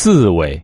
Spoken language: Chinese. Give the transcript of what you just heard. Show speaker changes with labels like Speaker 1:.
Speaker 1: 刺猬。